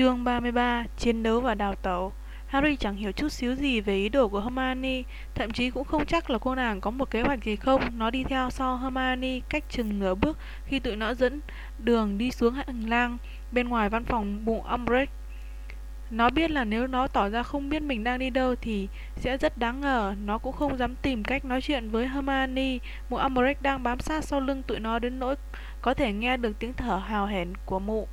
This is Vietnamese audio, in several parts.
Chương 33 Chiến đấu và đào tẩu. Harry chẳng hiểu chút xíu gì về ý đồ của Hermione, Thậm chí cũng không chắc là cô nàng có một kế hoạch gì không. Nó đi theo sau Hermione cách chừng nửa bước Khi tụi nó dẫn đường đi xuống hành lang Bên ngoài văn phòng bụng Umbridge. Nó biết là nếu nó tỏ ra không biết mình đang đi đâu Thì sẽ rất đáng ngờ. Nó cũng không dám tìm cách nói chuyện với Hermione. Mụ Umbridge đang bám sát sau lưng tụi nó đến nỗi Có thể nghe được tiếng thở hào hển của mụ.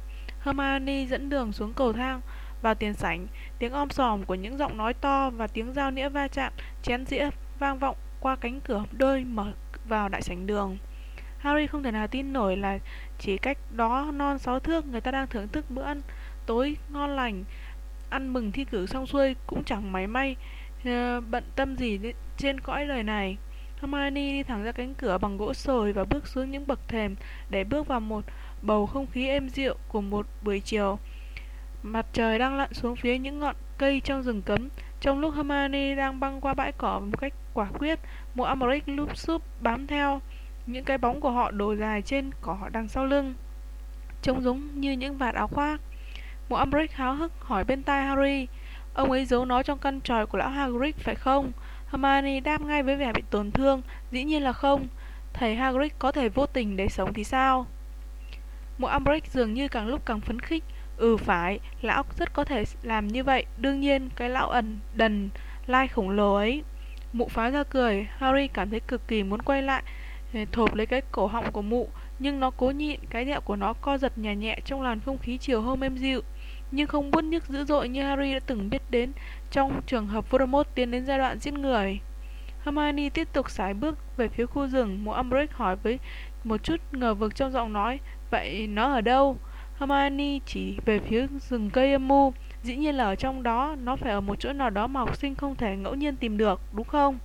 Hermione dẫn đường xuống cầu thang vào tiền sảnh, tiếng om sòm của những giọng nói to và tiếng dao nĩa va chạm, chén dĩa vang vọng qua cánh cửa đôi mở vào đại sảnh đường. Harry không thể nào tin nổi là chỉ cách đó non sáu thước người ta đang thưởng thức bữa ăn tối ngon lành, ăn mừng thi cử xong xuôi cũng chẳng máy may ờ, bận tâm gì trên cõi đời này. Hermione đi thẳng ra cánh cửa bằng gỗ sồi và bước xuống những bậc thềm để bước vào một bầu không khí êm dịu của một buổi chiều. Mặt trời đang lặn xuống phía những ngọn cây trong rừng cấm. Trong lúc Hermione đang băng qua bãi cỏ một cách quả quyết, một Umbridge lúp xúp bám theo. Những cái bóng của họ đổ dài trên cỏ đằng sau lưng, trông giống như những vạt áo khoác. Một Umbridge háo hức hỏi bên tai Harry, ông ấy giấu nó trong căn tròi của lão Hagrid phải không? Hermione đáp ngay với vẻ bị tổn thương, dĩ nhiên là không. Thầy Hagrid có thể vô tình để sống thì sao? Mộ Umbridge dường như càng lúc càng phấn khích. Ừ phải, lão rất có thể làm như vậy. Đương nhiên, cái lão ẩn đần lai khổng lồ ấy. Mụ phá ra cười, Harry cảm thấy cực kỳ muốn quay lại, eh, thộp lấy cái cổ họng của mụ, nhưng nó cố nhịn, cái đẹo của nó co giật nhẹ nhẹ trong làn không khí chiều hôm êm dịu. Nhưng không buốt nhức dữ dội như Harry đã từng biết đến trong trường hợp Voldemort tiến đến giai đoạn giết người. Hermione tiếp tục sải bước về phía khu rừng, mụ Umbridge hỏi với một chút ngờ vực trong giọng nói, vậy nó ở đâu? Hermione chỉ về phía rừng cây âm mưu. Dĩ nhiên là ở trong đó, nó phải ở một chỗ nào đó mà học sinh không thể ngẫu nhiên tìm được, đúng không?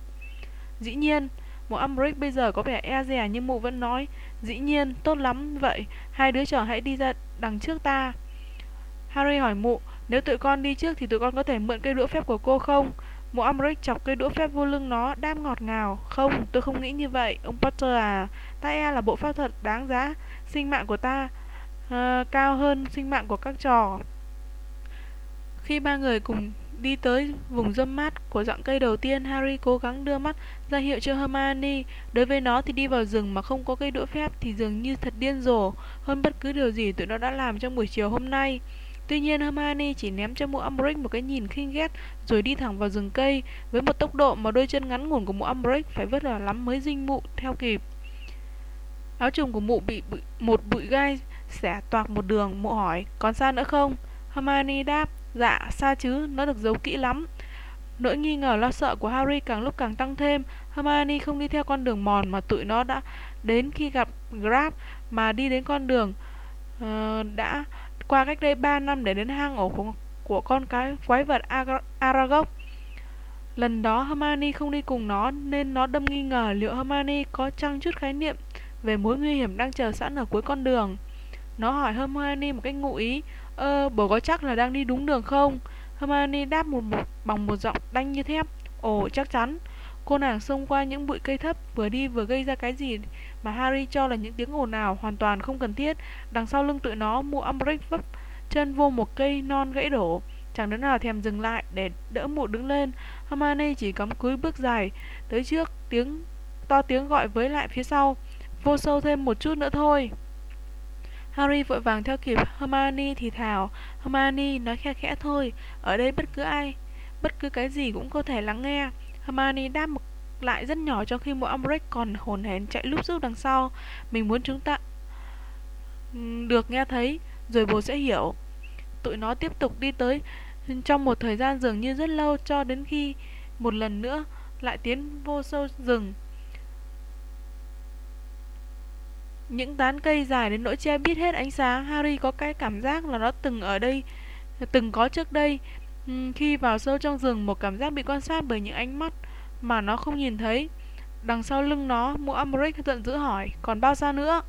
Dĩ nhiên, một Umbridge bây giờ có vẻ e dè nhưng mụ vẫn nói Dĩ nhiên, tốt lắm vậy, hai đứa trẻ hãy đi ra đằng trước ta Harry hỏi mụ, nếu tụi con đi trước thì tụi con có thể mượn cây đũa phép của cô không? Mụ Umbridge chọc cây đũa phép vô lưng nó, đam ngọt ngào Không, tôi không nghĩ như vậy, ông Potter à Ta e là bộ pháp thuật đáng giá Sinh mạng của ta uh, cao hơn sinh mạng của các trò. Khi ba người cùng đi tới vùng râm mát của dạng cây đầu tiên, Harry cố gắng đưa mắt ra hiệu cho Hermione. Đối với nó thì đi vào rừng mà không có cây đũa phép thì dường như thật điên rồ hơn bất cứ điều gì tụi nó đã làm trong buổi chiều hôm nay. Tuy nhiên Hermione chỉ ném cho mụ Umbridge một cái nhìn khinh ghét rồi đi thẳng vào rừng cây với một tốc độ mà đôi chân ngắn ngủn của mụ Umbridge phải vất vả lắm mới dinh mụ theo kịp. Áo trùng của mụ bị bụi, một bụi gai xẻ toạc một đường, mụ hỏi, còn xa nữa không? Hermione đáp, dạ, xa chứ, nó được giấu kỹ lắm. Nỗi nghi ngờ lo sợ của Harry càng lúc càng tăng thêm. Hermione không đi theo con đường mòn mà tụi nó đã đến khi gặp Grab mà đi đến con đường uh, đã qua cách đây 3 năm để đến hang ổ của, của con cái quái vật Aragog. Lần đó Hermione không đi cùng nó nên nó đâm nghi ngờ liệu Hermione có chăng chút khái niệm về mối nguy hiểm đang chờ sẵn ở cuối con đường. Nó hỏi Hermione một cách ngụ ý Ơ, bố có chắc là đang đi đúng đường không? Hermione đáp một, một bằng một giọng đanh như thép Ồ, chắc chắn. Cô nàng xông qua những bụi cây thấp Vừa đi vừa gây ra cái gì Mà Harry cho là những tiếng ồn ào hoàn toàn không cần thiết. Đằng sau lưng tụi nó Mụ Umbridge vấp chân vô một cây non gãy đổ. Chẳng đứa nào thèm dừng lại để đỡ mụ đứng lên. Hermione chỉ cắm cúi bước dài. Tới trước tiếng to tiếng gọi với lại phía sau. Vô sâu thêm một chút nữa thôi. Harry vội vàng theo kịp Hermione thì thào. Hermione nói khe khẽ thôi, Ở đây bất cứ ai, Bất cứ cái gì cũng có thể lắng nghe. Hermione đáp một lại rất nhỏ trong khi mỗi Umbridge còn hồn hển chạy lúc giúp đằng sau. Mình muốn chúng ta được nghe thấy, Rồi bố sẽ hiểu. Tụi nó tiếp tục đi tới. Trong một thời gian dường như rất lâu Cho đến khi một lần nữa Lại tiến vô sâu rừng. Những tán cây dài đến nỗi che biết hết ánh sáng, Harry có cái cảm giác là nó từng ở đây, Từng có trước đây. Ừ, khi vào sâu trong rừng, Một cảm giác bị quan sát bởi những ánh mắt Mà nó không nhìn thấy. Đằng sau lưng nó Mụ Umbridge giận dữ hỏi, Còn bao xa nữa?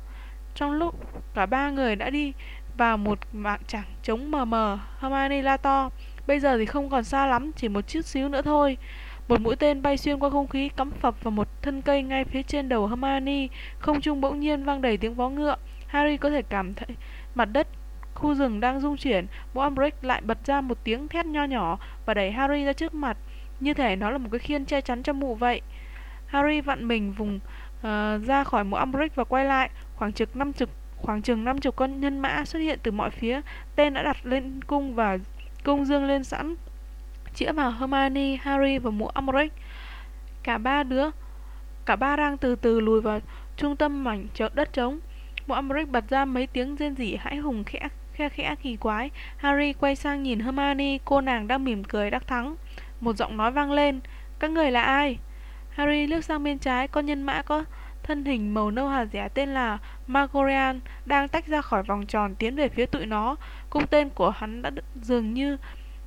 Trong lúc cả ba người đã đi vào một mạng chẳng trống mờ mờ, Hermione la to, Bây giờ thì không còn xa lắm, Chỉ một chút xíu nữa thôi một mũi tên bay xuyên qua không khí cắm phập vào một thân cây ngay phía trên đầu Hermione. Không trung bỗng nhiên vang đầy tiếng vó ngựa. Harry có thể cảm thấy mặt đất khu rừng đang rung chuyển, mụ Umbridge lại bật ra một tiếng thét nho nhỏ và đẩy Harry ra trước mặt, như thể nó là một cái khiên che chắn cho mụ vậy. Harry vặn mình vùng uh, ra khỏi mũ Umbridge và quay lại, khoảng chừng năm chục khoảng chừng năm chục con nhân mã xuất hiện từ mọi phía, tên đã đặt lên cung và cung dương lên sẵn, chĩa vào Hermione, Harry và mụ Umbridge. Cả ba đứa, cả ba đang từ từ lùi vào trung tâm mảnh đất trống. Mụ Umbridge bật ra mấy tiếng rên rỉ hãi hùng khẽ khe khẽ kỳ quái. Harry quay sang nhìn Hermione, cô nàng đang mỉm cười đắc thắng. Một giọng nói vang lên, các người là ai? Harry liếc sang bên trái, con nhân mã có thân hình màu nâu hạt rẻ tên là Magorian đang tách ra khỏi vòng tròn tiến về phía tụi nó. Cung tên của hắn đã dường như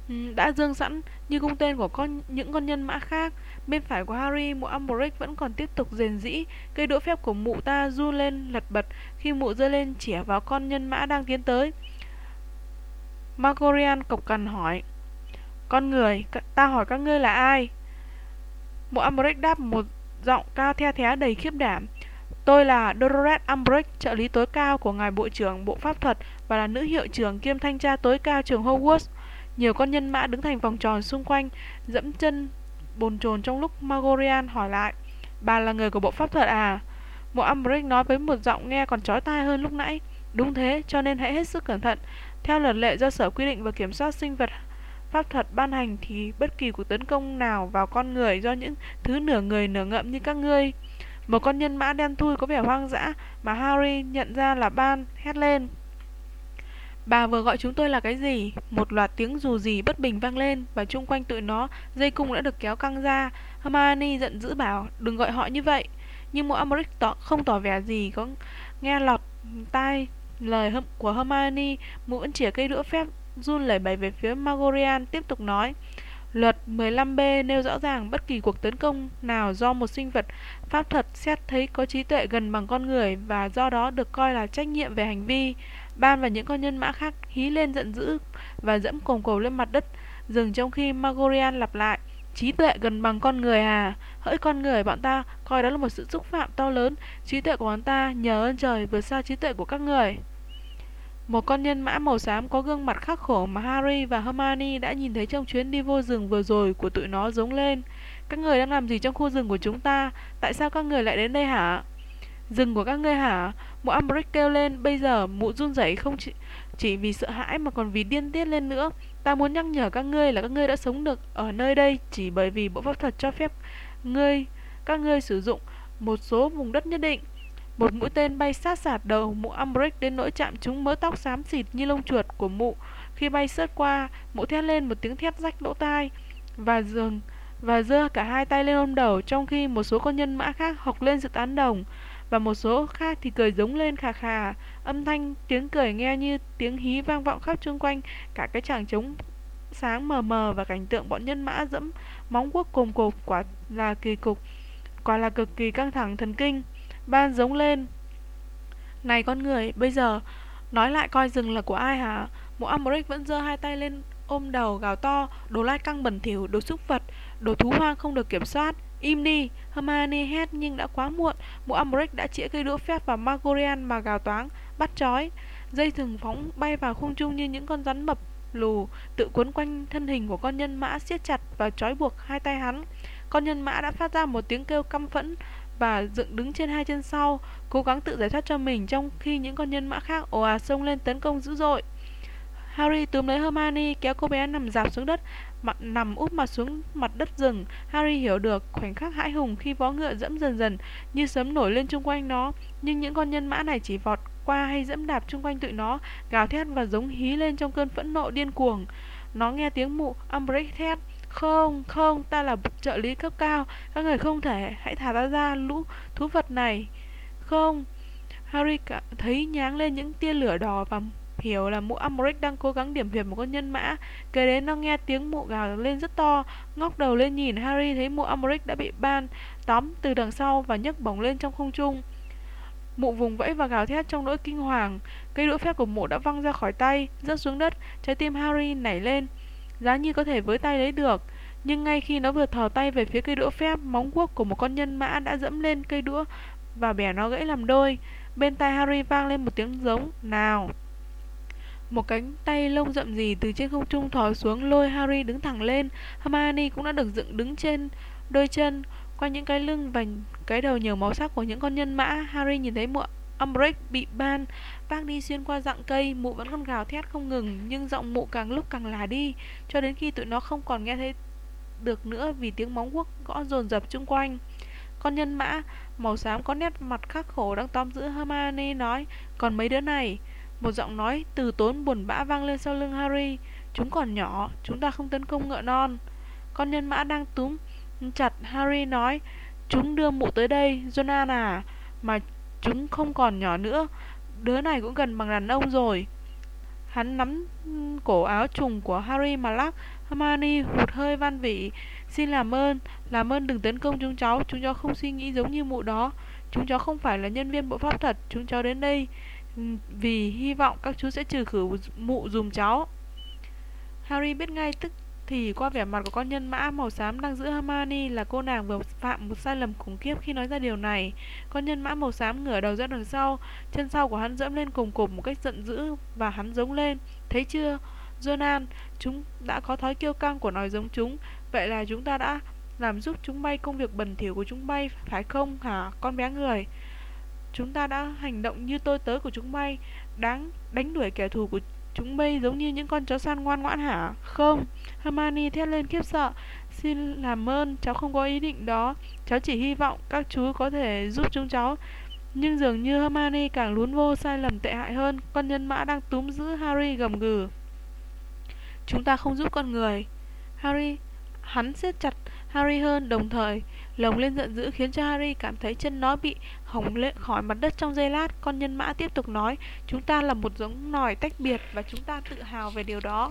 Ừ, đã dương sẵn như cung tên của con những con nhân mã khác. Bên phải của Harry, mụ Umbridge vẫn còn tiếp tục rền rĩ. Cây đũa phép của mụ ta du lên lật bật khi mụ giơ lên chĩa vào con nhân mã đang tiến tới. Magorian cộc cằn hỏi Con người, ta hỏi các ngươi là ai? Mụ Umbridge đáp một giọng cao the thé đầy khiếp đảm Tôi là Dolores Umbridge, trợ lý tối cao của ngài bộ trưởng Bộ Pháp thuật và là nữ hiệu trưởng kiêm thanh tra tối cao trường Hogwarts. Nhiều con nhân mã đứng thành vòng tròn xung quanh, dẫm chân bồn chồn trong lúc Magorian hỏi lại. Bà là người của Bộ Pháp thuật à? Mộ Umbridge nói với một giọng nghe còn chói tai hơn lúc nãy. Đúng thế, cho nên hãy hết sức cẩn thận. Theo luật lệ do Sở quy định và kiểm soát sinh vật pháp thuật ban hành thì bất kỳ cuộc tấn công nào vào con người do những thứ nửa người nửa ngậm như các ngươi. Một con nhân mã đen thui có vẻ hoang dã mà Harry nhận ra là Ban hét lên. Bà vừa gọi chúng tôi là cái gì? Một loạt tiếng dù gì bất bình vang lên và chung quanh tụi nó dây cung đã được kéo căng ra. Hermione giận dữ bảo đừng gọi họ như vậy. Nhưng mỗi Umbridge tỏ, không tỏ vẻ gì có nghe lọt tai lời của Hermione, mụ vẫn chỉa cây đũa phép run lẩy bẩy về phía Magorian tiếp tục nói. Luật 15B nêu rõ ràng bất kỳ cuộc tấn công nào do một sinh vật pháp thuật xét thấy có trí tuệ gần bằng con người và do đó được coi là trách nhiệm về hành vi. Ban và những con nhân mã khác hí lên giận dữ và dẫm cồn cồ lên mặt đất, dừng trong khi Magorian lặp lại. Trí tuệ gần bằng con người à? Hỡi con người, bọn ta coi đó là một sự xúc phạm to lớn. Trí tuệ của bọn ta nhờ ơn trời vượt xa trí tuệ của các người. Một con nhân mã màu xám có gương mặt khắc khổ mà Harry và Hermione đã nhìn thấy trong chuyến đi vô rừng vừa rồi của tụi nó giống lên. Các người đang làm gì trong khu rừng của chúng ta? Tại sao các người lại đến đây hả? Rừng của các ngươi hả? Mụ Umbridge kêu lên, bây giờ mụ run rẩy không chỉ, chỉ vì sợ hãi mà còn vì điên tiết lên nữa. Ta muốn nhắc nhở các ngươi là các ngươi đã sống được ở nơi đây chỉ bởi vì bộ pháp thuật cho phép ngươi các ngươi sử dụng một số vùng đất nhất định. Một mũi tên bay sát sạt đầu mụ Umbridge đến nỗi chạm trúng mớ tóc xám xịt như lông chuột của mụ. Khi bay sượt qua, mụ thét lên một tiếng thét rách lỗ tai và dừng và giơ cả hai tay lên ôm đầu trong khi một số con nhân mã khác học lên sự tán đồng và một số khác thì cười giống lên khà khà. Âm thanh, tiếng cười nghe như tiếng hí vang vọng khắp chung quanh. Cả cái tràng trống sáng mờ mờ và cảnh tượng bọn nhân mã dẫm móng quốc cồm cộp quả là kỳ cục, quả là cực kỳ căng thẳng thần kinh. Ban giống lên. Này con người, bây giờ nói lại coi rừng là của ai hả? Mộ Amric vẫn giơ hai tay lên ôm đầu gào to, đồ lai căng bẩn thỉu, đồ xúc vật, đồ thú hoang không được kiểm soát. Im đi, Hermione hét nhưng đã quá muộn, mụ Umbridge đã chĩa cây đũa phép vào Magorian mà gào toáng, bắt chói. Dây thừng phóng bay vào không trung như những con rắn mập lù, tự cuốn quanh thân hình của con nhân mã siết chặt và trói buộc hai tay hắn. Con nhân mã đã phát ra một tiếng kêu căm phẫn và dựng đứng trên hai chân sau, cố gắng tự giải thoát cho mình trong khi những con nhân mã khác ồ ạt xông lên tấn công dữ dội. Harry túm lấy Hermione kéo cô bé nằm dạp xuống đất mặt nằm úp mặt xuống mặt đất rừng. Harry hiểu được khoảnh khắc hãi hùng khi vó ngựa dẫm dần dần như sấm nổi lên chung quanh nó. Nhưng những con nhân mã này chỉ vọt qua hay dẫm đạp chung quanh tụi nó gào thét và giống hí lên trong cơn phẫn nộ điên cuồng. Nó nghe tiếng mụ Umbridge thét không, không, ta là trợ lý cấp cao Các người không thể, hãy thả ta ra lũ thú vật này. Không. Harry thấy nháng lên những tia lửa đỏ và hiểu là mụ Umbridge đang cố gắng điểm huyệt một con nhân mã. Kế đến nó nghe tiếng mụ gào lên rất to, ngóc đầu lên nhìn Harry thấy mụ Umbridge đã bị ban tóm từ đằng sau và nhấc bổng lên trong không trung. Mụ vùng vẫy và gào thét trong nỗi kinh hoàng. Cây đũa phép của mụ đã văng ra khỏi tay, rớt xuống đất. Trái tim Harry nảy lên, giá như có thể với tay lấy được. Nhưng ngay khi nó vừa thò tay về phía cây đũa phép, móng guốc của một con nhân mã đã dẫm lên cây đũa và bẻ nó gãy làm đôi. Bên tai Harry vang lên một tiếng giống, nào. Một cánh tay lông rậm rì từ trên không trung thò xuống lôi Harry đứng thẳng lên. Hermione cũng đã được dựng đứng trên đôi chân. Qua những cái lưng và cái đầu nhiều màu sắc của những con nhân mã, Harry nhìn thấy mụ Umbridge bị ban vác đi xuyên qua rặng cây. Mụ vẫn còn gào thét không ngừng, nhưng giọng mụ càng lúc càng là đi, cho đến khi tụi nó không còn nghe thấy được nữa vì tiếng móng guốc gõ dồn dập chung quanh. Con nhân mã màu xám có nét mặt khắc khổ đang tóm giữ Hermione nói, còn mấy đứa này một giọng nói từ tốn buồn bã vang lên sau lưng Harry. Chúng còn nhỏ, chúng ta không tấn công ngựa non. Con nhân mã đang túm chặt Harry nói, chúng đưa mụ tới đây, Jonan à, mà chúng không còn nhỏ nữa. Đứa này cũng gần bằng đàn ông rồi. Hắn nắm cổ áo trùng của Harry mà lắc. Hermione hụt hơi van vỉ. Xin làm ơn, làm ơn đừng tấn công chúng cháu. Chúng cháu không suy nghĩ giống như mụ đó. Chúng cháu không phải là nhân viên bộ pháp thật. Chúng cháu đến đây vì hy vọng các chú sẽ trừ khử mụ dùm cháu. Harry biết ngay tức thì qua vẻ mặt của con nhân mã màu xám đang giữ Hermione là cô nàng vừa phạm một sai lầm khủng khiếp khi nói ra điều này. Con nhân mã màu xám ngửa đầu ra đằng sau, chân sau của hắn dẫm lên cùng cụp một cách giận dữ và hắn giống lên. Thấy chưa, Jonan, chúng đã có thói kiêu căng của nói giống chúng, vậy là chúng ta đã làm giúp chúng bay công việc bẩn thỉu của chúng bay, phải không hả, con bé người? Chúng ta đã hành động như tôi tớ của chúng bay Đáng đánh đuổi kẻ thù của chúng bay giống như những con chó săn ngoan ngoãn hả? Không. Hermione thét lên khiếp sợ. Xin làm ơn, cháu không có ý định đó. Cháu chỉ hy vọng các chú có thể giúp chúng cháu. Nhưng dường như Hermione càng lún vô sai lầm tệ hại hơn. Con nhân mã đang túm giữ Harry gầm gừ. Chúng ta không giúp con người. Harry Hắn siết chặt Harry hơn đồng thời Lồng lên giận dữ khiến cho Harry cảm thấy chân nó bị hỏng lên khỏi mặt đất trong giây lát. Con nhân mã tiếp tục nói, chúng ta là một giống nòi tách biệt và chúng ta tự hào về điều đó.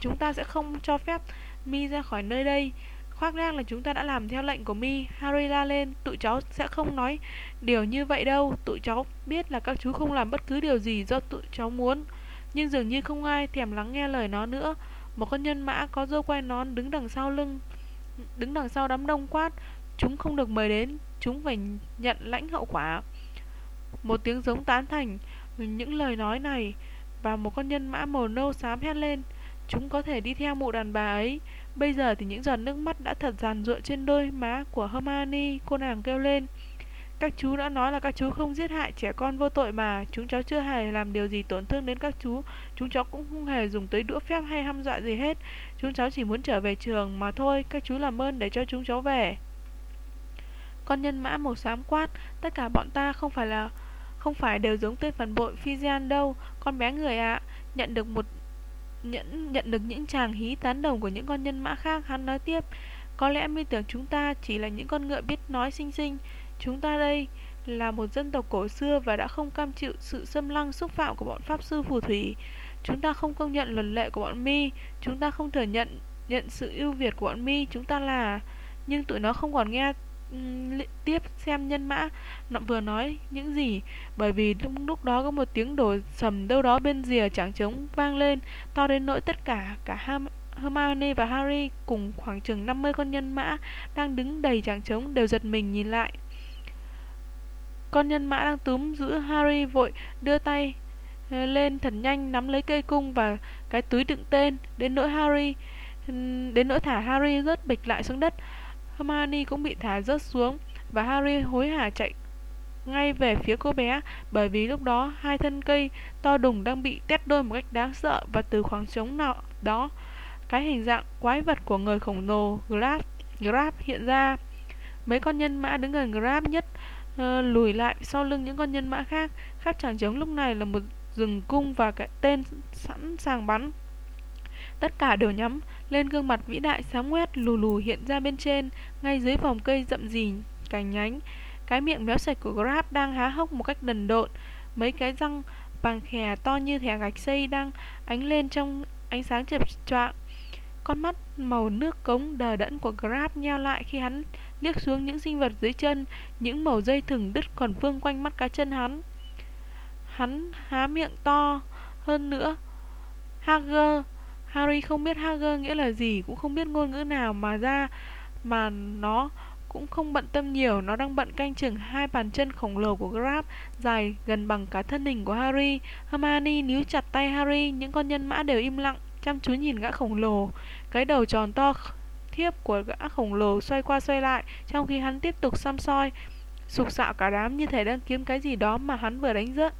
Chúng ta sẽ không cho phép Mi ra khỏi nơi đây. Khoác lác là chúng ta đã làm theo lệnh của Mi. Harry la lên, tụi cháu sẽ không nói điều như vậy đâu. Tụi cháu biết là các chú không làm bất cứ điều gì do tụi cháu muốn. Nhưng dường như không ai thèm lắng nghe lời nó nữa. Một con nhân mã có dâu quai nón đứng đằng sau lưng đứng đằng sau đám đông quát, Chúng không được mời đến, Chúng phải nhận lãnh hậu quả. Một tiếng giống tán thành Những lời nói này, Và một con nhân mã màu nâu xám hét lên, Chúng có thể đi theo mụ đàn bà ấy. Bây giờ thì những giọt nước mắt đã thật giàn ruộng trên đôi má của Hermione, Cô nàng kêu lên các chú đã nói là các chú không giết hại trẻ con vô tội mà. Chúng cháu chưa hề làm điều gì tổn thương đến các chú. Chúng cháu cũng không hề dùng tới đũa phép hay hăm dọa gì hết. Chúng cháu chỉ muốn trở về trường mà thôi. Các chú làm ơn để cho chúng cháu về. Con nhân mã màu xám quát, tất cả bọn ta không phải là không phải đều giống tên phản bội Fijian đâu, con bé người ạ, nhận được một nhận nhận được những chàng hí tán đồng của những con nhân mã khác, hắn nói tiếp, có lẽ mi tưởng chúng ta chỉ là những con ngựa biết nói xinh xinh, chúng ta đây là một dân tộc cổ xưa và đã không cam chịu sự xâm lăng xúc phạm của bọn pháp sư phù thủy. Chúng ta không công nhận luật lệ của bọn mi, chúng ta không thừa nhận nhận sự ưu việt của bọn mi, chúng ta là nhưng tụi nó không còn nghe tiếp xem nhân mã nó vừa nói những gì bởi vì lúc, lúc đó có một tiếng đổ sầm đâu đó bên rìa chẳng trống vang lên to đến nỗi tất cả cả Ham Hermione và Harry cùng khoảng chừng 50 con nhân mã đang đứng đầy chẳng trống đều giật mình nhìn lại. Con nhân mã đang túm giữ Harry vội đưa tay ờ, lên thật nhanh nắm lấy cây cung và cái túi đựng tên đến nỗi Harry đến nỗi thả Harry rớt bịch lại xuống đất. Hermione cũng bị thả rớt xuống và Harry hối hả chạy ngay về phía cô bé bởi vì lúc đó hai thân cây to đùng đang bị tét đôi một cách đáng sợ và từ khoảng trống nào đó cái hình dạng quái vật của người khổng lồ Grab, Grab hiện ra mấy con nhân mã đứng gần Grab nhất Ờ, lùi lại sau lưng những con nhân mã khác khắp chẳng trống lúc này là một rừng cung và cái tên sẵn sàng bắn tất cả đều nhắm lên gương mặt vĩ đại sáng quét lù lù hiện ra bên trên, ngay dưới vòng cây rậm rì, cành nhánh. Cái miệng méo sạch của Grab đang há hốc một cách đần độn, mấy cái răng vàng khè to như thẻ gạch xây đang ánh lên trong ánh sáng chập choạng. Con mắt màu nước cống đờ đẫn của Grab nheo lại khi hắn liếc xuống những sinh vật dưới chân, những mẩu dây thừng đứt còn vương quanh mắt cá chân hắn. Hắn há miệng to hơn nữa. Hager Harry không biết Hager nghĩa là gì, cũng không biết ngôn ngữ nào mà ra mà nó cũng không bận tâm nhiều, nó đang bận canh chừng hai bàn chân khổng lồ của Grab, dài gần bằng cả thân hình của Harry. Hermione níu chặt tay Harry, những con nhân mã đều im lặng, chăm chú nhìn gã khổng lồ. Cái đầu tròn to thiếp của gã khổng lồ xoay qua xoay lại, trong khi hắn tiếp tục xăm soi, sục sạo cả đám như thể đang kiếm cái gì đó mà hắn vừa đánh rớt.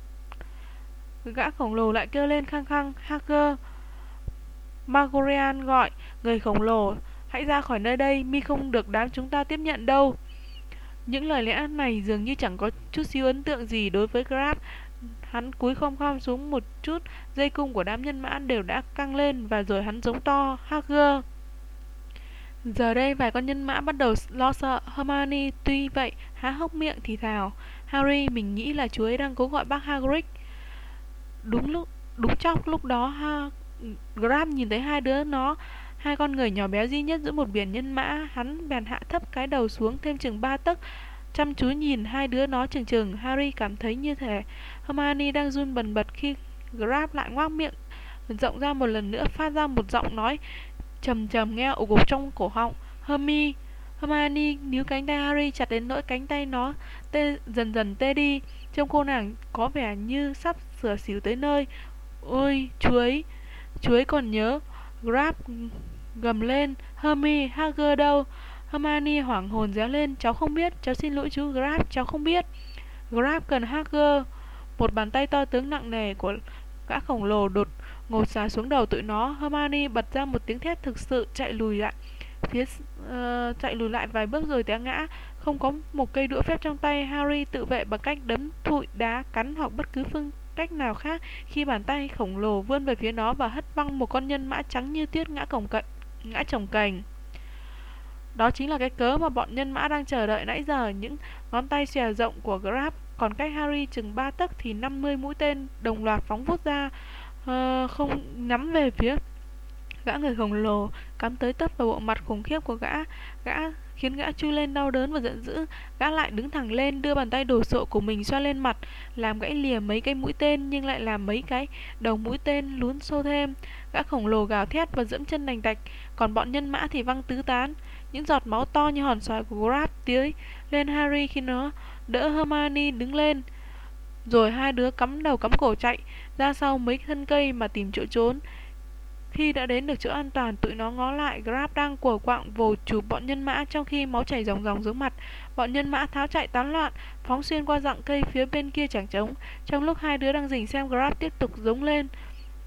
Gã khổng lồ lại kêu lên khăng khăng, Hacker. Magorian gọi, người khổng lồ, hãy ra khỏi nơi đây, mi không được đám chúng ta tiếp nhận đâu. Những lời lẽ này dường như chẳng có chút xíu ấn tượng gì đối với Grab. Hắn cúi khom khom xuống một chút, dây cung của đám nhân mã đều đã căng lên và rồi hắn giống to, hacker Giờ đây vài con nhân mã bắt đầu lo sợ. Hermione tuy vậy há hốc miệng thì thào. Harry mình nghĩ là chú ấy đang cố gọi bác Hagrid. Đúng lúc đúng chốc lúc đó ha, Graham nhìn thấy hai đứa nó hai con người nhỏ bé duy nhất giữa một biển nhân mã hắn bèn hạ thấp cái đầu xuống thêm chừng ba tấc chăm chú nhìn hai đứa nó chừng chừng. Harry cảm thấy như thể Hermione đang run bần bật khi Graham lại ngoác miệng rộng ra một lần nữa phát ra một giọng nói trầm trầm nghe ủ gục trong cổ họng. Hermione Hermione níu cánh tay Harry chặt đến nỗi cánh tay nó tê, dần dần tê đi. Trông cô nàng có vẻ như sắp sửa xỉu tới nơi. Ôi, chuối, chuối còn nhớ. Grab gầm lên. Hermione, Hager đâu? Hermione hoảng hồn réo lên. Cháu không biết, cháu xin lỗi chú Grab, cháu không biết. Grab cần Hager Một bàn tay to tướng nặng nề của gã khổng lồ đột ngột xà xuống đầu tụi nó Hermione bật ra một tiếng thét thực sự chạy lùi lại. Phía uh, chạy lùi lại vài bước rồi té ngã. Không có một cây đũa phép trong tay Harry tự vệ bằng cách đấm thụi đá cắn hoặc bất cứ phương cách nào khác. Khi bàn tay khổng lồ vươn về phía nó và hất văng một con nhân mã trắng như tuyết ngã cổng cạnh ngã chồng cành. Đó chính là cái cớ mà bọn nhân mã đang chờ đợi nãy giờ. Những ngón tay xòe rộng của Grab còn cách Harry chừng ba tấc thì 50 mũi tên đồng loạt phóng vút ra uh, không nhắm về phía gã người khổng lồ cắm tới tấp vào bộ mặt khủng khiếp của gã. Gã khiến gã chui lên đau đớn và giận dữ. Gã lại đứng thẳng lên đưa bàn tay đồ sộ của mình xoa lên mặt làm gãy lìa mấy cái mũi tên nhưng lại làm mấy cái đầu mũi tên lún sâu thêm. Gã khổng lồ gào thét và dẫm chân đành đạch còn bọn nhân mã thì văng tứ tán. Những giọt máu to như hòn xoài của Grab tưới lên Harry khi nó đỡ Hermione đứng lên. Rồi hai đứa cắm đầu cắm cổ chạy ra sau mấy thân cây mà tìm chỗ trốn khi đã đến được chỗ an toàn, tụi nó ngó lại Grab đang của quạng vồ chụp bọn nhân mã trong khi máu chảy ròng ròng dưới mặt. Bọn nhân mã tháo chạy tán loạn, phóng xuyên qua dặng cây phía bên kia chẳng trống. Trong lúc hai đứa đang rình xem Grab tiếp tục giống lên,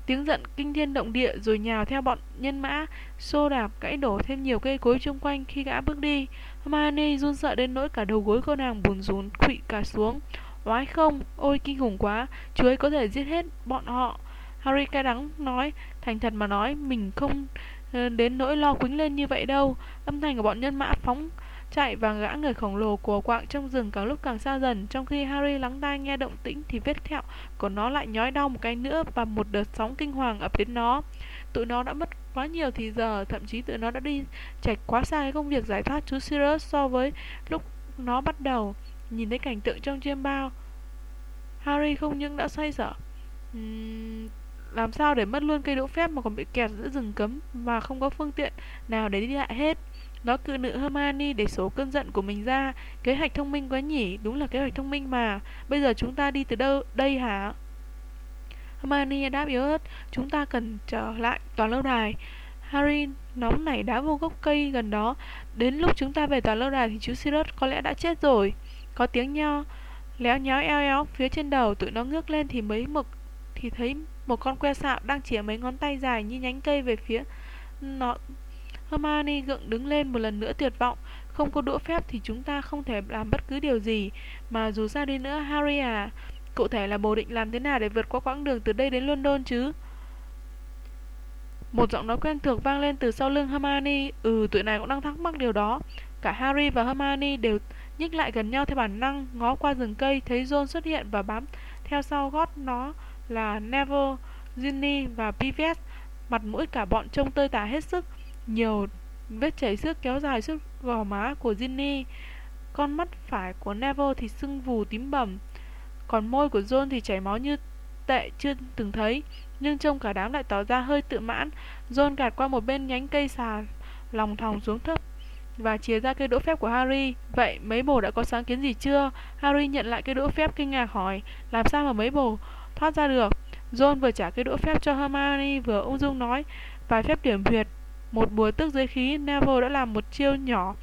tiếng giận kinh thiên động địa rồi nhào theo bọn nhân mã, xô đạp gãy đổ thêm nhiều cây cối chung quanh khi gã bước đi. Hermione run sợ đến nỗi cả đầu gối cô nàng bùn rún quỵ cả xuống. Oái không, ôi kinh khủng quá, chú ấy có thể giết hết bọn họ. Harry cay đắng nói, thành thật mà nói, mình không ờ, đến nỗi lo quính lên như vậy đâu. Âm thanh của bọn nhân mã phóng chạy và gã người khổng lồ của quạng trong rừng càng lúc càng xa dần. Trong khi Harry lắng tai nghe động tĩnh thì vết thẹo của nó lại nhói đau một cái nữa và một đợt sóng kinh hoàng ập đến nó. Tụi nó đã mất quá nhiều thì giờ, thậm chí tụi nó đã đi chạy quá xa cái công việc giải thoát chú Sirius so với lúc nó bắt đầu. Nhìn thấy cảnh tượng trong chiêm bao, Harry không những đã xoay sở uhm, làm sao để mất luôn cây đỗ phép mà còn bị kẹt giữa rừng cấm và không có phương tiện nào để đi lại hết. Nó cự nữ Hermione để số cơn giận của mình ra. Kế hoạch thông minh quá nhỉ, đúng là kế hoạch thông minh mà. Bây giờ chúng ta đi từ đâu đây hả? Hermione đáp yếu ớt, chúng ta cần trở lại tòa lâu đài. Harry nóng nảy đá vô gốc cây gần đó. Đến lúc chúng ta về tòa lâu đài thì chú Sirius có lẽ đã chết rồi. Có tiếng nho léo nhéo eo éo phía trên đầu tụi nó ngước lên thì mấy mực thì thấy một con que sạo đang chĩa mấy ngón tay dài như nhánh cây về phía nó. Hermione gượng đứng lên một lần nữa tuyệt vọng. Không có đũa phép thì chúng ta không thể làm bất cứ điều gì. Mà dù sao đi nữa, Harry à, cụ thể là bồ định làm thế nào để vượt qua quãng đường từ đây đến London chứ? Một giọng nói quen thuộc vang lên từ sau lưng Hermione. Ừ, tụi này cũng đang thắc mắc điều đó. Cả Harry và Hermione đều nhích lại gần nhau theo bản năng, ngó qua rừng cây, thấy John xuất hiện và bám theo sau gót nó là Neville, Ginny và Pivet. Mặt mũi cả bọn trông tơi tả hết sức, nhiều vết chảy xước kéo dài suốt gò má của Ginny. Con mắt phải của Neville thì sưng vù tím bầm, còn môi của John thì chảy máu như tệ chưa từng thấy. Nhưng trông cả đám lại tỏ ra hơi tự mãn. John gạt qua một bên nhánh cây xà lòng thòng xuống thấp và chia ra cây đũa phép của Harry. Vậy mấy bồ đã có sáng kiến gì chưa? Harry nhận lại cây đũa phép kinh ngạc hỏi, làm sao mà mấy bồ thoát ra được? John vừa trả cây đũa phép cho Hermione vừa ung dung nói, vài phép điểm huyệt, một bùa tức dưới khí, Neville đã làm một chiêu nhỏ.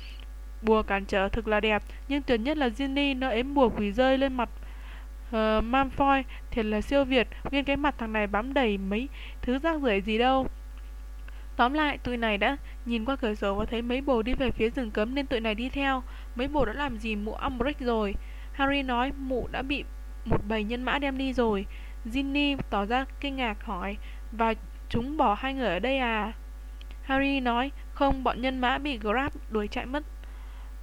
Bùa cản trở thực là đẹp, nhưng tuyệt nhất là Ginny nó ếm bùa quỷ rơi lên mặt uh, Malfoy, thiệt là siêu việt, nguyên cái mặt thằng này bám đầy mấy thứ rác rưởi gì đâu. Tóm lại, tụi này đã nhìn qua cửa sổ và thấy mấy bồ đi về phía rừng cấm nên tụi này đi theo. Mấy bồ đã làm gì mụ Umbridge rồi? Harry nói mụ đã bị một bầy nhân mã đem đi rồi. Ginny tỏ ra kinh ngạc hỏi, và chúng bỏ hai người ở đây à? Harry nói, không, bọn nhân mã bị Grab đuổi chạy mất.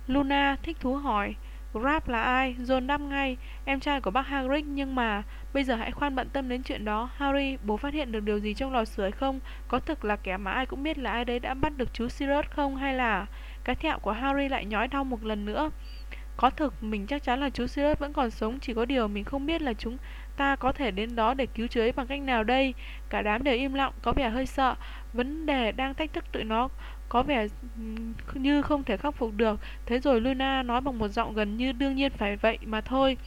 Luna thích thú hỏi, Grab là ai? John đáp ngay, em trai của bác Hagrid nhưng mà bây giờ hãy khoan bận tâm đến chuyện đó. Harry, bố phát hiện được điều gì trong lò sưởi không? Có thực là kẻ mà ai cũng biết là ai đấy đã bắt được chú Sirius không? Hay là cái thẹo của Harry lại nhói đau một lần nữa? Có thực, mình chắc chắn là chú Sirius vẫn còn sống, chỉ có điều mình không biết là chúng ta có thể đến đó để cứu chữa bằng cách nào đây. Cả đám đều im lặng, có vẻ hơi sợ. Vấn đề đang thách thức tụi nó có vẻ như không thể khắc phục được. Thế rồi Luna nói bằng một giọng gần như đương nhiên phải vậy mà thôi.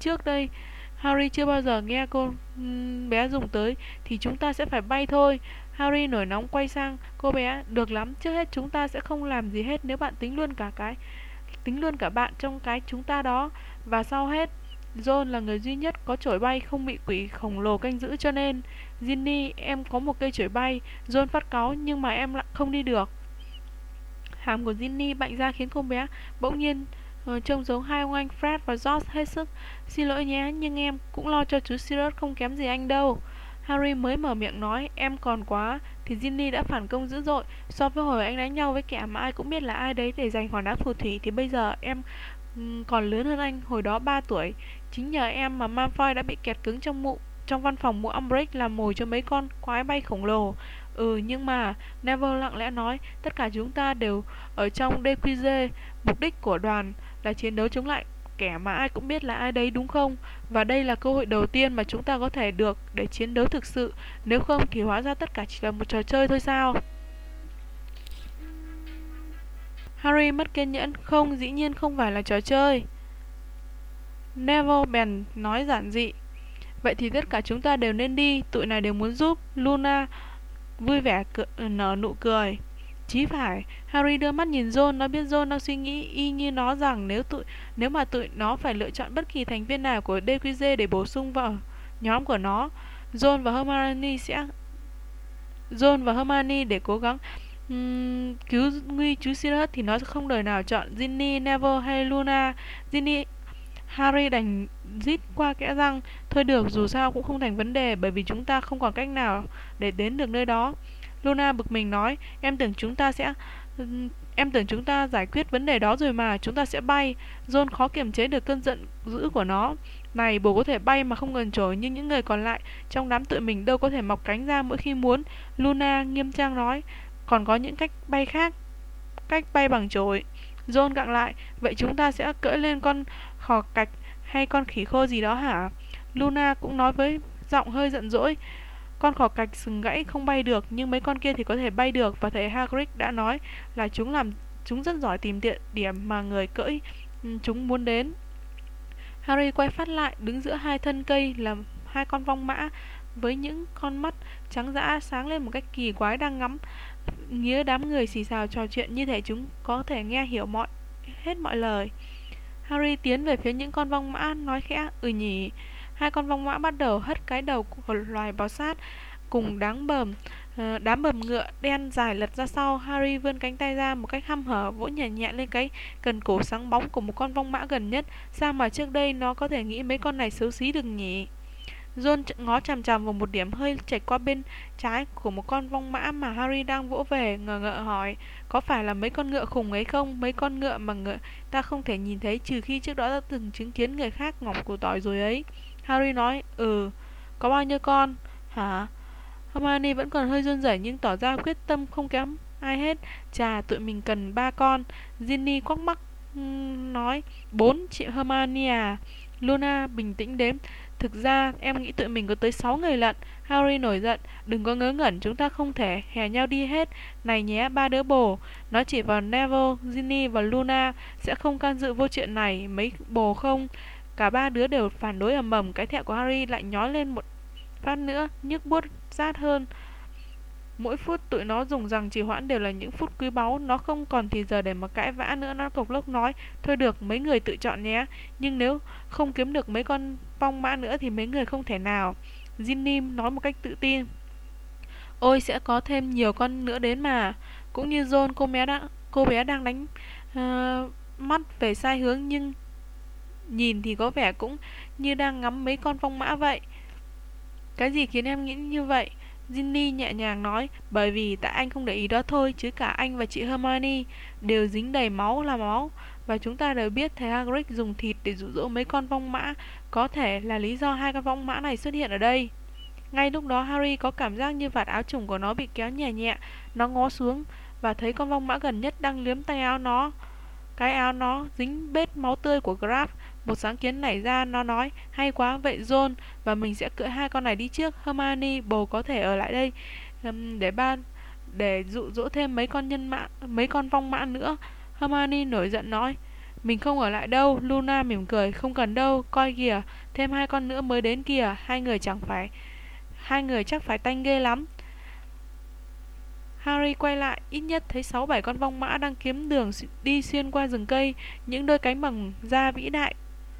Trước đây, Harry chưa bao giờ nghe cô bé dùng tới thì chúng ta sẽ phải bay thôi. Harry nổi nóng quay sang cô bé, được lắm, trước hết chúng ta sẽ không làm gì hết nếu bạn tính luôn cả cái tính luôn cả bạn trong cái chúng ta đó. Và sau hết John là người duy nhất có chổi bay không bị quỷ khổng lồ canh giữ cho nên Ginny, em có một cây chổi bay. John phát cáu nhưng mà em lại không đi được. Hàm của Ginny bạnh ra khiến cô bé bỗng nhiên Ờ, trông giống hai ông anh Fred và George hết sức. Xin lỗi nhé, nhưng em cũng lo cho chú Sirius không kém gì anh đâu. Harry mới mở miệng nói em còn quá thì Ginny đã phản công dữ dội. So với hồi anh đánh nhau với kẻ mà ai cũng biết là ai đấy để giành hòn đá phù thủy thì bây giờ em ừ, còn lớn hơn anh hồi đó 3 tuổi. Chính nhờ em mà Malfoy đã bị kẹt cứng trong mụ trong văn phòng mụ Umbridge làm mồi cho mấy con quái bay khổng lồ. Ừ nhưng mà Neville lặng lẽ nói tất cả chúng ta đều ở trong DQG mục đích của đoàn là chiến đấu chống lại kẻ mà ai cũng biết là ai đấy đúng không? Và đây là cơ hội đầu tiên mà chúng ta có thể được để chiến đấu thực sự, nếu không thì hóa ra tất cả chỉ là một trò chơi thôi sao? Harry mất kiên nhẫn, không, dĩ nhiên không phải là trò chơi. Neville bèn nói giản dị. Vậy thì tất cả chúng ta đều nên đi, tụi này đều muốn giúp. Luna vui vẻ nở nụ cười. Chí phải, Harry đưa mắt nhìn John, nó biết John đang suy nghĩ y như nó rằng nếu tụi nếu mà tụi nó phải lựa chọn bất kỳ thành viên nào của DQG để bổ sung vào nhóm của nó, John và Hermione sẽ John và Hermione để cố gắng um, cứu nguy chú Sirius thì nó sẽ không đời nào chọn Ginny, Neville hay Luna. Ginny Harry đành rít qua kẽ răng Thôi được dù sao cũng không thành vấn đề Bởi vì chúng ta không còn cách nào để đến được nơi đó Luna bực mình nói, Em tưởng chúng ta sẽ, Em tưởng chúng ta giải quyết vấn đề đó rồi mà, Chúng ta sẽ bay. John khó kiềm chế được cơn giận dữ của nó. Này, bố có thể bay mà không ngần trổi Nhưng những người còn lại Trong đám tụi mình đâu có thể mọc cánh ra mỗi khi muốn, Luna nghiêm trang nói. Còn có những cách bay khác, Cách bay bằng chổi. John gặng lại. Vậy chúng ta sẽ cưỡi lên con khò cạch Hay con khỉ khô gì đó hả? Luna cũng nói với giọng hơi giận dỗi con cỏ cạch sừng gãy không bay được, nhưng mấy con kia thì có thể bay được, và thầy Hagrid đã nói là chúng làm, chúng rất giỏi tìm địa điểm mà người cưỡi ừ, chúng muốn đến. Harry quay phát lại, đứng giữa hai thân cây là hai con vong mã với những con mắt trắng dã sáng lên một cách kỳ quái đang ngắm, nghĩa đám người xì xào trò chuyện như thể chúng có thể nghe hiểu mọi, hết mọi lời. Harry tiến về phía những con vong mã, nói khẽ ừ nhỉ Hai con vong mã bắt đầu hất cái đầu của loài bò sát cùng đáng bờm ờ, đám bầm ngựa đen dài lật ra sau Harry vươn cánh tay ra một cách hăm hở vỗ nhẹ nhẹ lên cái cần cổ sáng bóng của một con vong mã gần nhất sao mà trước đây nó có thể nghĩ mấy con này xấu xí được nhỉ John ngó chằm chằm vào một điểm hơi chạy qua bên trái của một con vong mã mà Harry đang vỗ về, ngờ ngợ hỏi, có phải là mấy con ngựa khủng ấy không? Mấy con ngựa mà ngựa ta không thể nhìn thấy trừ khi trước đó đã từng chứng kiến người khác ngọc cổ tỏi rồi ấy. Harry nói, ừ, có bao nhiêu con? Hả? Hermione vẫn còn hơi run rẩy nhưng tỏ ra quyết tâm không kém ai hết. Chà, tụi mình cần ba con. Ginny quắc mắc nói, bốn chị Hermione à. Luna bình tĩnh đếm. Thực ra em nghĩ tụi mình có tới 6 người lận Harry nổi giận, đừng có ngớ ngẩn, chúng ta không thể hè nhau đi hết. Này nhé, ba đứa bồ, nó chỉ vào Neville, Ginny và Luna, sẽ không can dự vô chuyện này, mấy bồ không? Cả ba đứa đều phản đối ầm ầm, cái thẹo của Harry lại nhói lên một phát nữa, nhức buốt rát hơn. Mỗi phút tụi nó dùng rằng trì hoãn đều là những phút quý báu Nó không còn thì giờ để mà cãi vã nữa Nó cộc lốc nói Thôi được mấy người tự chọn nhé Nhưng nếu không kiếm được mấy con phong mã nữa Thì mấy người không thể nào Ginny nói một cách tự tin Ôi sẽ có thêm nhiều con nữa đến mà Cũng như John cô bé đã, cô bé đang đánh uh, mắt về sai hướng Nhưng nhìn thì có vẻ cũng như đang ngắm mấy con phong mã vậy Cái gì khiến em nghĩ như vậy Ginny nhẹ nhàng nói, bởi vì tại anh không để ý đó thôi, chứ cả anh và chị Hermione đều dính đầy máu là máu. Và chúng ta đều biết thầy Hagrid dùng thịt để dụ dỗ mấy con vong mã, có thể là lý do hai con vong mã này xuất hiện ở đây. Ngay lúc đó Harry có cảm giác như vạt áo trùng của nó bị kéo nhẹ nhẹ, nó ngó xuống và thấy con vong mã gần nhất đang liếm tay áo nó. Cái áo nó dính bết máu tươi của Graf một sáng kiến nảy ra, nó nói, hay quá, vậy John, và mình sẽ cưỡi hai con này đi trước. Hermione, bồ có thể ở lại đây um, để ban để dụ dỗ thêm mấy con nhân mã, mấy con vong mã nữa. Hermione nổi giận nói, mình không ở lại đâu. Luna mỉm cười, không cần đâu, coi kìa, thêm hai con nữa mới đến kìa, hai người chẳng phải, hai người chắc phải tanh ghê lắm. Harry quay lại, ít nhất thấy sáu bảy con vong mã đang kiếm đường đi xuyên qua rừng cây, những đôi cánh bằng da vĩ đại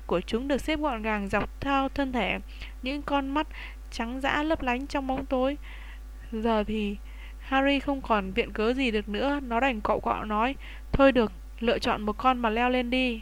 của chúng được xếp gọn gàng dọc theo thân thể, những con mắt trắng dã lấp lánh trong bóng tối. Giờ thì Harry không còn viện cớ gì được nữa, nó đành cậu cọ nói, thôi được, lựa chọn một con mà leo lên đi.